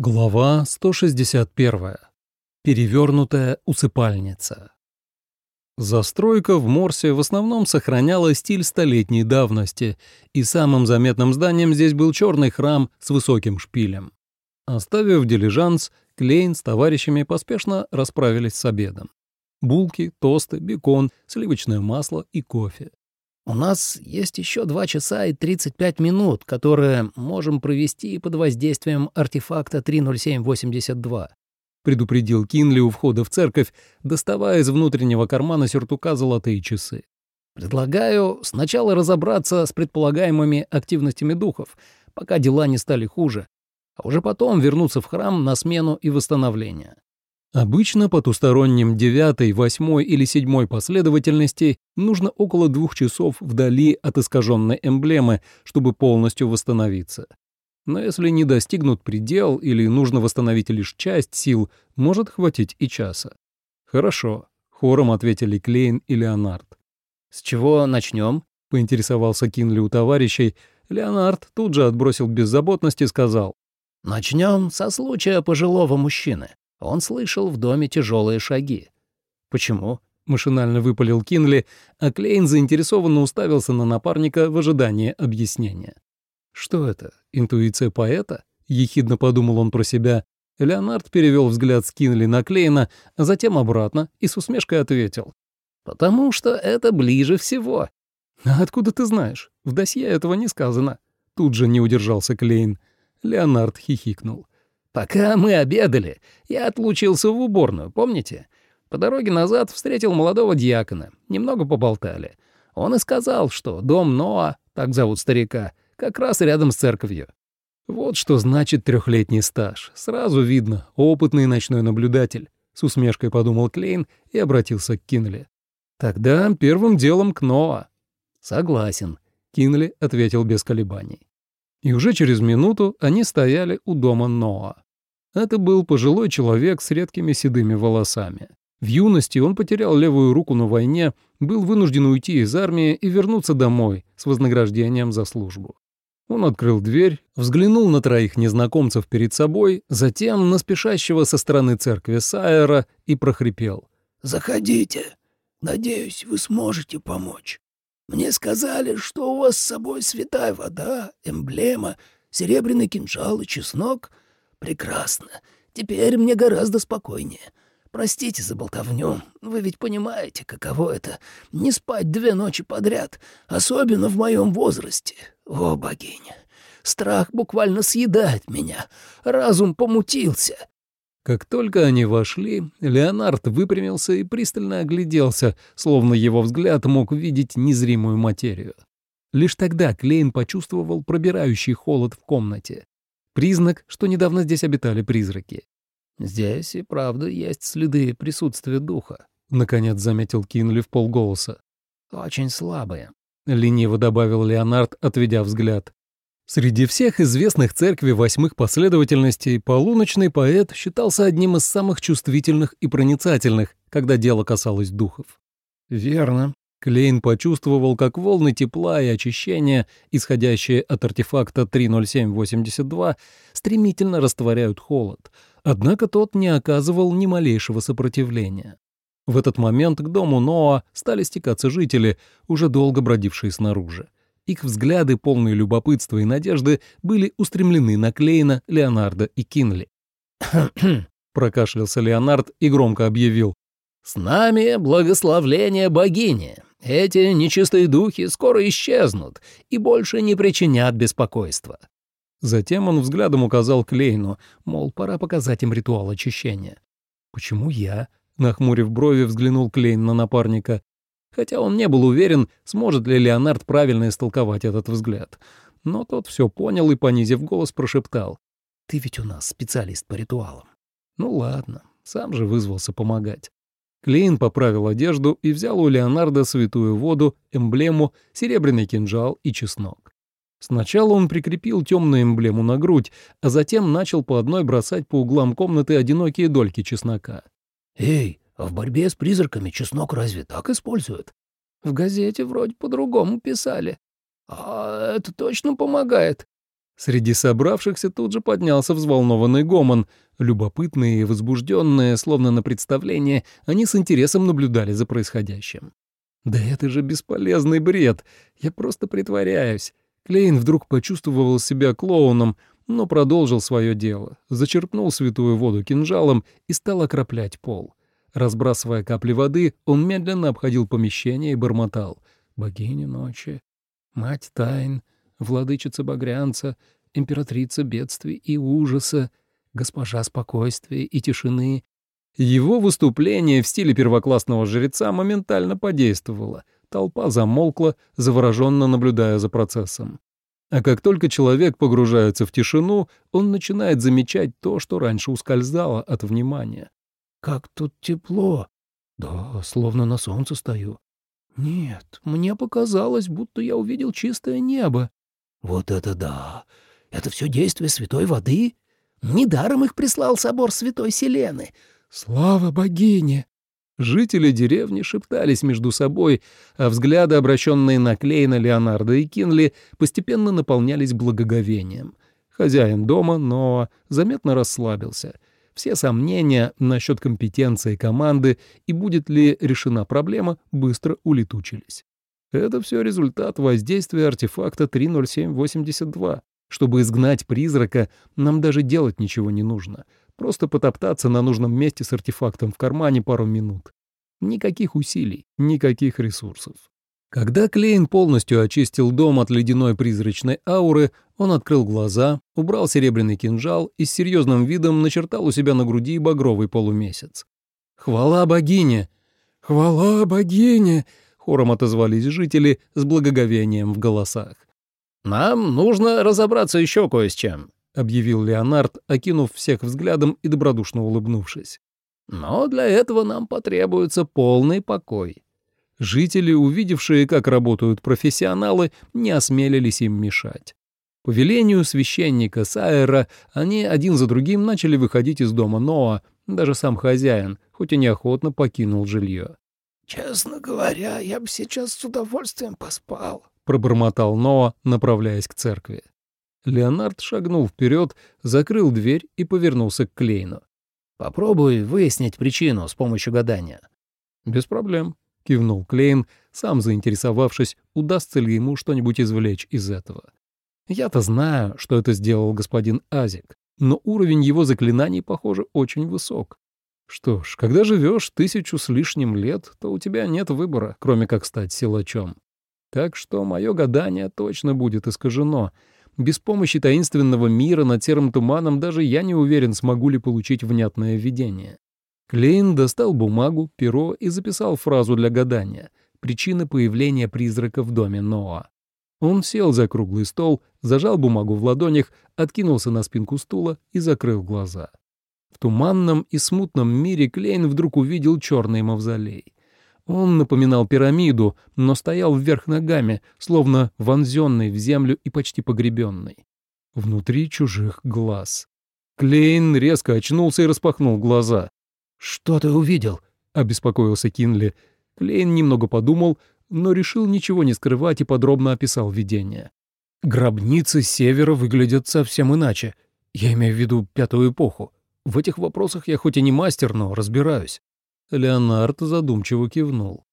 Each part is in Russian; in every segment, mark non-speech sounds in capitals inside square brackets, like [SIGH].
Глава 161. Перевернутая усыпальница. Застройка в Морсе в основном сохраняла стиль столетней давности, и самым заметным зданием здесь был черный храм с высоким шпилем. Оставив дилижанс, Клейн с товарищами поспешно расправились с обедом. Булки, тосты, бекон, сливочное масло и кофе. У нас есть еще два часа и 35 минут, которые можем провести под воздействием артефакта 30782», — предупредил Кинли у входа в церковь, доставая из внутреннего кармана сюртука золотые часы. «Предлагаю сначала разобраться с предполагаемыми активностями духов, пока дела не стали хуже, а уже потом вернуться в храм на смену и восстановление. Обычно потусторонним девятой, восьмой или седьмой последовательности нужно около двух часов вдали от искаженной эмблемы, чтобы полностью восстановиться. Но если не достигнут предел или нужно восстановить лишь часть сил, может хватить и часа. «Хорошо», — хором ответили Клейн и Леонард. «С чего начнем?» — поинтересовался Кинли у товарищей. Леонард тут же отбросил беззаботность и сказал. «Начнем со случая пожилого мужчины. Он слышал в доме тяжелые шаги. «Почему?» — машинально выпалил Кинли, а Клейн заинтересованно уставился на напарника в ожидании объяснения. «Что это? Интуиция поэта?» — ехидно подумал он про себя. Леонард перевел взгляд с Кинли на Клейна, а затем обратно и с усмешкой ответил. «Потому что это ближе всего». «А откуда ты знаешь? В досье этого не сказано». Тут же не удержался Клейн. Леонард хихикнул. Пока мы обедали, я отлучился в уборную, помните? По дороге назад встретил молодого дьякона, немного поболтали. Он и сказал, что дом Ноа, так зовут старика, как раз рядом с церковью. Вот что значит трехлетний стаж. Сразу видно, опытный ночной наблюдатель. С усмешкой подумал Клейн и обратился к Кинли. Тогда первым делом к Ноа. Согласен, Кинли ответил без колебаний. И уже через минуту они стояли у дома Ноа. Это был пожилой человек с редкими седыми волосами. В юности он потерял левую руку на войне, был вынужден уйти из армии и вернуться домой с вознаграждением за службу. Он открыл дверь, взглянул на троих незнакомцев перед собой, затем на спешащего со стороны церкви Сайера и прохрипел. «Заходите. Надеюсь, вы сможете помочь. Мне сказали, что у вас с собой святая вода, эмблема, серебряный кинжал и чеснок — «Прекрасно. Теперь мне гораздо спокойнее. Простите за болтовню. Вы ведь понимаете, каково это — не спать две ночи подряд, особенно в моем возрасте. О, богиня! Страх буквально съедает меня. Разум помутился». Как только они вошли, Леонард выпрямился и пристально огляделся, словно его взгляд мог видеть незримую материю. Лишь тогда Клейн почувствовал пробирающий холод в комнате. Признак, что недавно здесь обитали призраки. «Здесь и правда есть следы присутствия духа», — наконец заметил Кинли в полголоса. «Очень слабые», — лениво добавил Леонард, отведя взгляд. Среди всех известных церкви восьмых последовательностей полуночный поэт считался одним из самых чувствительных и проницательных, когда дело касалось духов. «Верно», Клейн почувствовал, как волны тепла и очищения, исходящие от артефакта 30782, стремительно растворяют холод, однако тот не оказывал ни малейшего сопротивления. В этот момент к дому Ноа стали стекаться жители, уже долго бродившие снаружи. Их взгляды, полные любопытства и надежды, были устремлены на Клейна, Леонардо и Кинли. [COUGHS] прокашлялся Леонард и громко объявил. «С нами благословление богини. Эти нечистые духи скоро исчезнут и больше не причинят беспокойства». Затем он взглядом указал Клейну, мол, пора показать им ритуал очищения. «Почему я?» — нахмурив брови, взглянул Клейн на напарника. Хотя он не был уверен, сможет ли Леонард правильно истолковать этот взгляд. Но тот все понял и, понизив голос, прошептал. «Ты ведь у нас специалист по ритуалам». Ну ладно, сам же вызвался помогать. Клейн поправил одежду и взял у Леонардо святую воду, эмблему, серебряный кинжал и чеснок. Сначала он прикрепил темную эмблему на грудь, а затем начал по одной бросать по углам комнаты одинокие дольки чеснока. «Эй, а в борьбе с призраками чеснок разве так используют?» «В газете вроде по-другому писали. А это точно помогает?» Среди собравшихся тут же поднялся взволнованный гомон. Любопытные и возбужденные, словно на представление, они с интересом наблюдали за происходящим. «Да это же бесполезный бред! Я просто притворяюсь!» Клейн вдруг почувствовал себя клоуном, но продолжил свое дело, зачерпнул святую воду кинжалом и стал окроплять пол. Разбрасывая капли воды, он медленно обходил помещение и бормотал. «Богиня ночи, мать тайн, владычица багрянца, императрица бедствий и ужаса, госпожа спокойствия и тишины». Его выступление в стиле первоклассного жреца моментально подействовало. Толпа замолкла, завороженно наблюдая за процессом. А как только человек погружается в тишину, он начинает замечать то, что раньше ускользало от внимания. «Как тут тепло!» «Да, словно на солнце стою». «Нет, мне показалось, будто я увидел чистое небо». «Вот это да! Это все действие святой воды? Недаром их прислал собор святой Селены. Слава богине!» Жители деревни шептались между собой, а взгляды, обращенные на Клейна, Леонардо и Кинли, постепенно наполнялись благоговением. Хозяин дома, но заметно расслабился. Все сомнения насчет компетенции команды и будет ли решена проблема быстро улетучились. Это все результат воздействия артефакта 30782. Чтобы изгнать призрака, нам даже делать ничего не нужно. Просто потоптаться на нужном месте с артефактом в кармане пару минут. Никаких усилий, никаких ресурсов. Когда Клейн полностью очистил дом от ледяной призрачной ауры, он открыл глаза, убрал серебряный кинжал и с серьезным видом начертал у себя на груди багровый полумесяц. «Хвала богине! Хвала богине!» — хором отозвались жители с благоговением в голосах. «Нам нужно разобраться еще кое с чем», — объявил Леонард, окинув всех взглядом и добродушно улыбнувшись. «Но для этого нам потребуется полный покой». Жители, увидевшие, как работают профессионалы, не осмелились им мешать. По велению священника Сайера они один за другим начали выходить из дома Ноа, даже сам хозяин, хоть и неохотно покинул жилье. «Честно говоря, я бы сейчас с удовольствием поспал», — пробормотал Ноа, направляясь к церкви. Леонард шагнул вперед, закрыл дверь и повернулся к Клейну. «Попробуй выяснить причину с помощью гадания». «Без проблем», — кивнул Клейн, сам заинтересовавшись, удастся ли ему что-нибудь извлечь из этого. «Я-то знаю, что это сделал господин Азик, но уровень его заклинаний, похоже, очень высок. Что ж, когда живешь тысячу с лишним лет, то у тебя нет выбора, кроме как стать силачом. Так что мое гадание точно будет искажено, без помощи таинственного мира над серым туманом даже я не уверен, смогу ли получить внятное видение. Клейн достал бумагу, перо и записал фразу для гадания «Причина появления призрака в доме Ноа». Он сел за круглый стол, зажал бумагу в ладонях, откинулся на спинку стула и закрыл глаза. В туманном и смутном мире Клейн вдруг увидел черный мавзолей. Он напоминал пирамиду, но стоял вверх ногами, словно вонзенный в землю и почти погребенный. Внутри чужих глаз. Клейн резко очнулся и распахнул глаза. «Что ты увидел?» — обеспокоился Кинли. Клейн немного подумал, но решил ничего не скрывать и подробно описал видение. «Гробницы севера выглядят совсем иначе. Я имею в виду пятую эпоху. В этих вопросах я хоть и не мастер, но разбираюсь. Леонард задумчиво кивнул.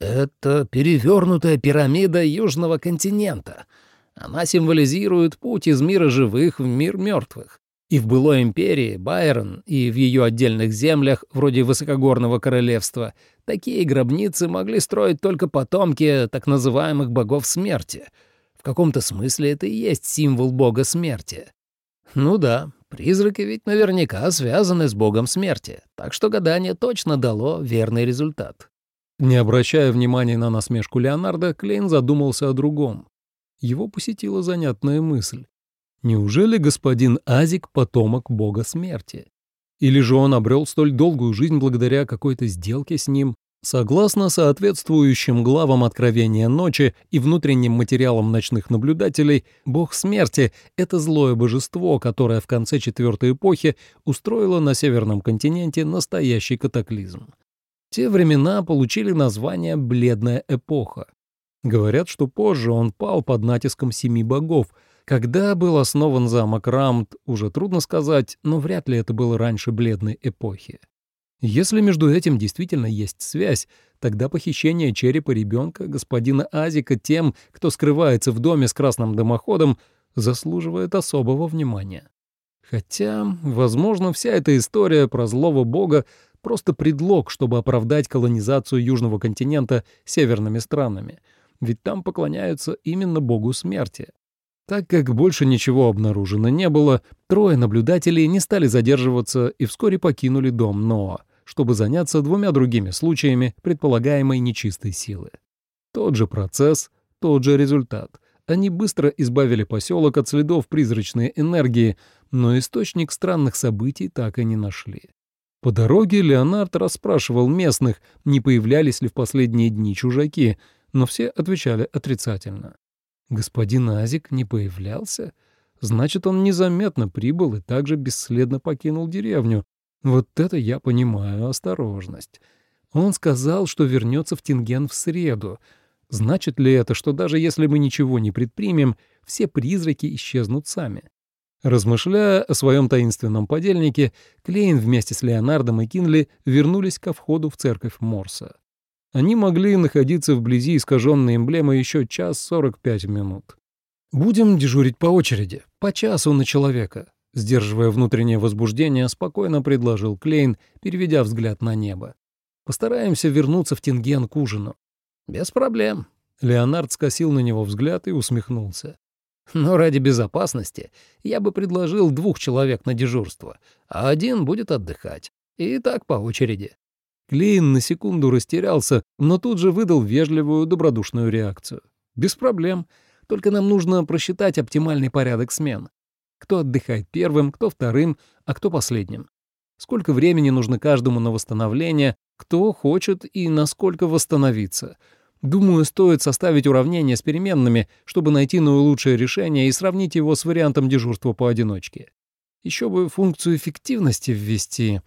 «Это перевернутая пирамида Южного континента. Она символизирует путь из мира живых в мир мертвых. И в былой империи Байрон, и в ее отдельных землях, вроде Высокогорного королевства, такие гробницы могли строить только потомки так называемых богов смерти. В каком-то смысле это и есть символ бога смерти. Ну да, Призраки ведь наверняка связаны с богом смерти, так что гадание точно дало верный результат. Не обращая внимания на насмешку Леонардо, Клейн задумался о другом. Его посетила занятная мысль. Неужели господин Азик — потомок бога смерти? Или же он обрел столь долгую жизнь благодаря какой-то сделке с ним, Согласно соответствующим главам Откровения ночи и внутренним материалам ночных наблюдателей, бог смерти — это злое божество, которое в конце Четвертой эпохи устроило на Северном континенте настоящий катаклизм. Те времена получили название «Бледная эпоха». Говорят, что позже он пал под натиском семи богов, Когда был основан замок Рамт, уже трудно сказать, но вряд ли это было раньше бледной эпохи. Если между этим действительно есть связь, тогда похищение черепа ребенка господина Азика тем, кто скрывается в доме с красным дымоходом, заслуживает особого внимания. Хотя, возможно, вся эта история про злого бога просто предлог, чтобы оправдать колонизацию Южного континента северными странами, ведь там поклоняются именно богу смерти. Так как больше ничего обнаружено не было, трое наблюдателей не стали задерживаться и вскоре покинули дом Ноа, чтобы заняться двумя другими случаями предполагаемой нечистой силы. Тот же процесс, тот же результат. Они быстро избавили поселок от следов призрачной энергии, но источник странных событий так и не нашли. По дороге Леонард расспрашивал местных, не появлялись ли в последние дни чужаки, но все отвечали отрицательно. Господин Азик не появлялся? Значит, он незаметно прибыл и также бесследно покинул деревню. Вот это я понимаю осторожность. Он сказал, что вернется в Тинген в среду. Значит ли это, что даже если мы ничего не предпримем, все призраки исчезнут сами? Размышляя о своем таинственном подельнике, Клейн вместе с Леонардом и Кинли вернулись ко входу в церковь Морса. Они могли находиться вблизи искаженной эмблемы еще час сорок пять минут. «Будем дежурить по очереди, по часу на человека», сдерживая внутреннее возбуждение, спокойно предложил Клейн, переведя взгляд на небо. «Постараемся вернуться в Тинген к ужину». «Без проблем». Леонард скосил на него взгляд и усмехнулся. «Но ради безопасности я бы предложил двух человек на дежурство, а один будет отдыхать. И так по очереди». Клейн на секунду растерялся, но тут же выдал вежливую, добродушную реакцию. «Без проблем. Только нам нужно просчитать оптимальный порядок смен. Кто отдыхает первым, кто вторым, а кто последним. Сколько времени нужно каждому на восстановление, кто хочет и насколько восстановиться. Думаю, стоит составить уравнение с переменными, чтобы найти наилучшее решение и сравнить его с вариантом дежурства поодиночке. Еще бы функцию эффективности ввести.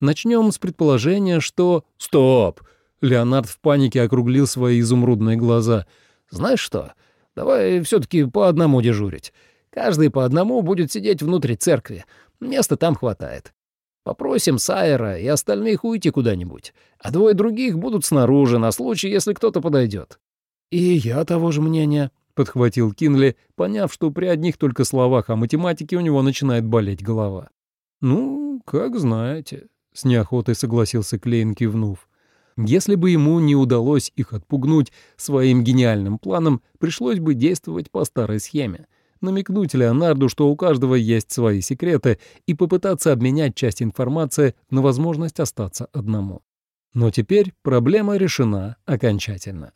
Начнем с предположения, что... Стоп! Леонард в панике округлил свои изумрудные глаза. Знаешь что? Давай все-таки по одному дежурить. Каждый по одному будет сидеть внутри церкви. Места там хватает. Попросим Сайера и остальных уйти куда-нибудь, а двое других будут снаружи на случай, если кто-то подойдет. «И я того же мнения», — подхватил Кинли, поняв, что при одних только словах о математике у него начинает болеть голова. «Ну, как знаете», — с неохотой согласился Клейн, кивнув. Если бы ему не удалось их отпугнуть своим гениальным планом, пришлось бы действовать по старой схеме. Намекнуть Леонарду, что у каждого есть свои секреты, и попытаться обменять часть информации на возможность остаться одному. Но теперь проблема решена окончательно.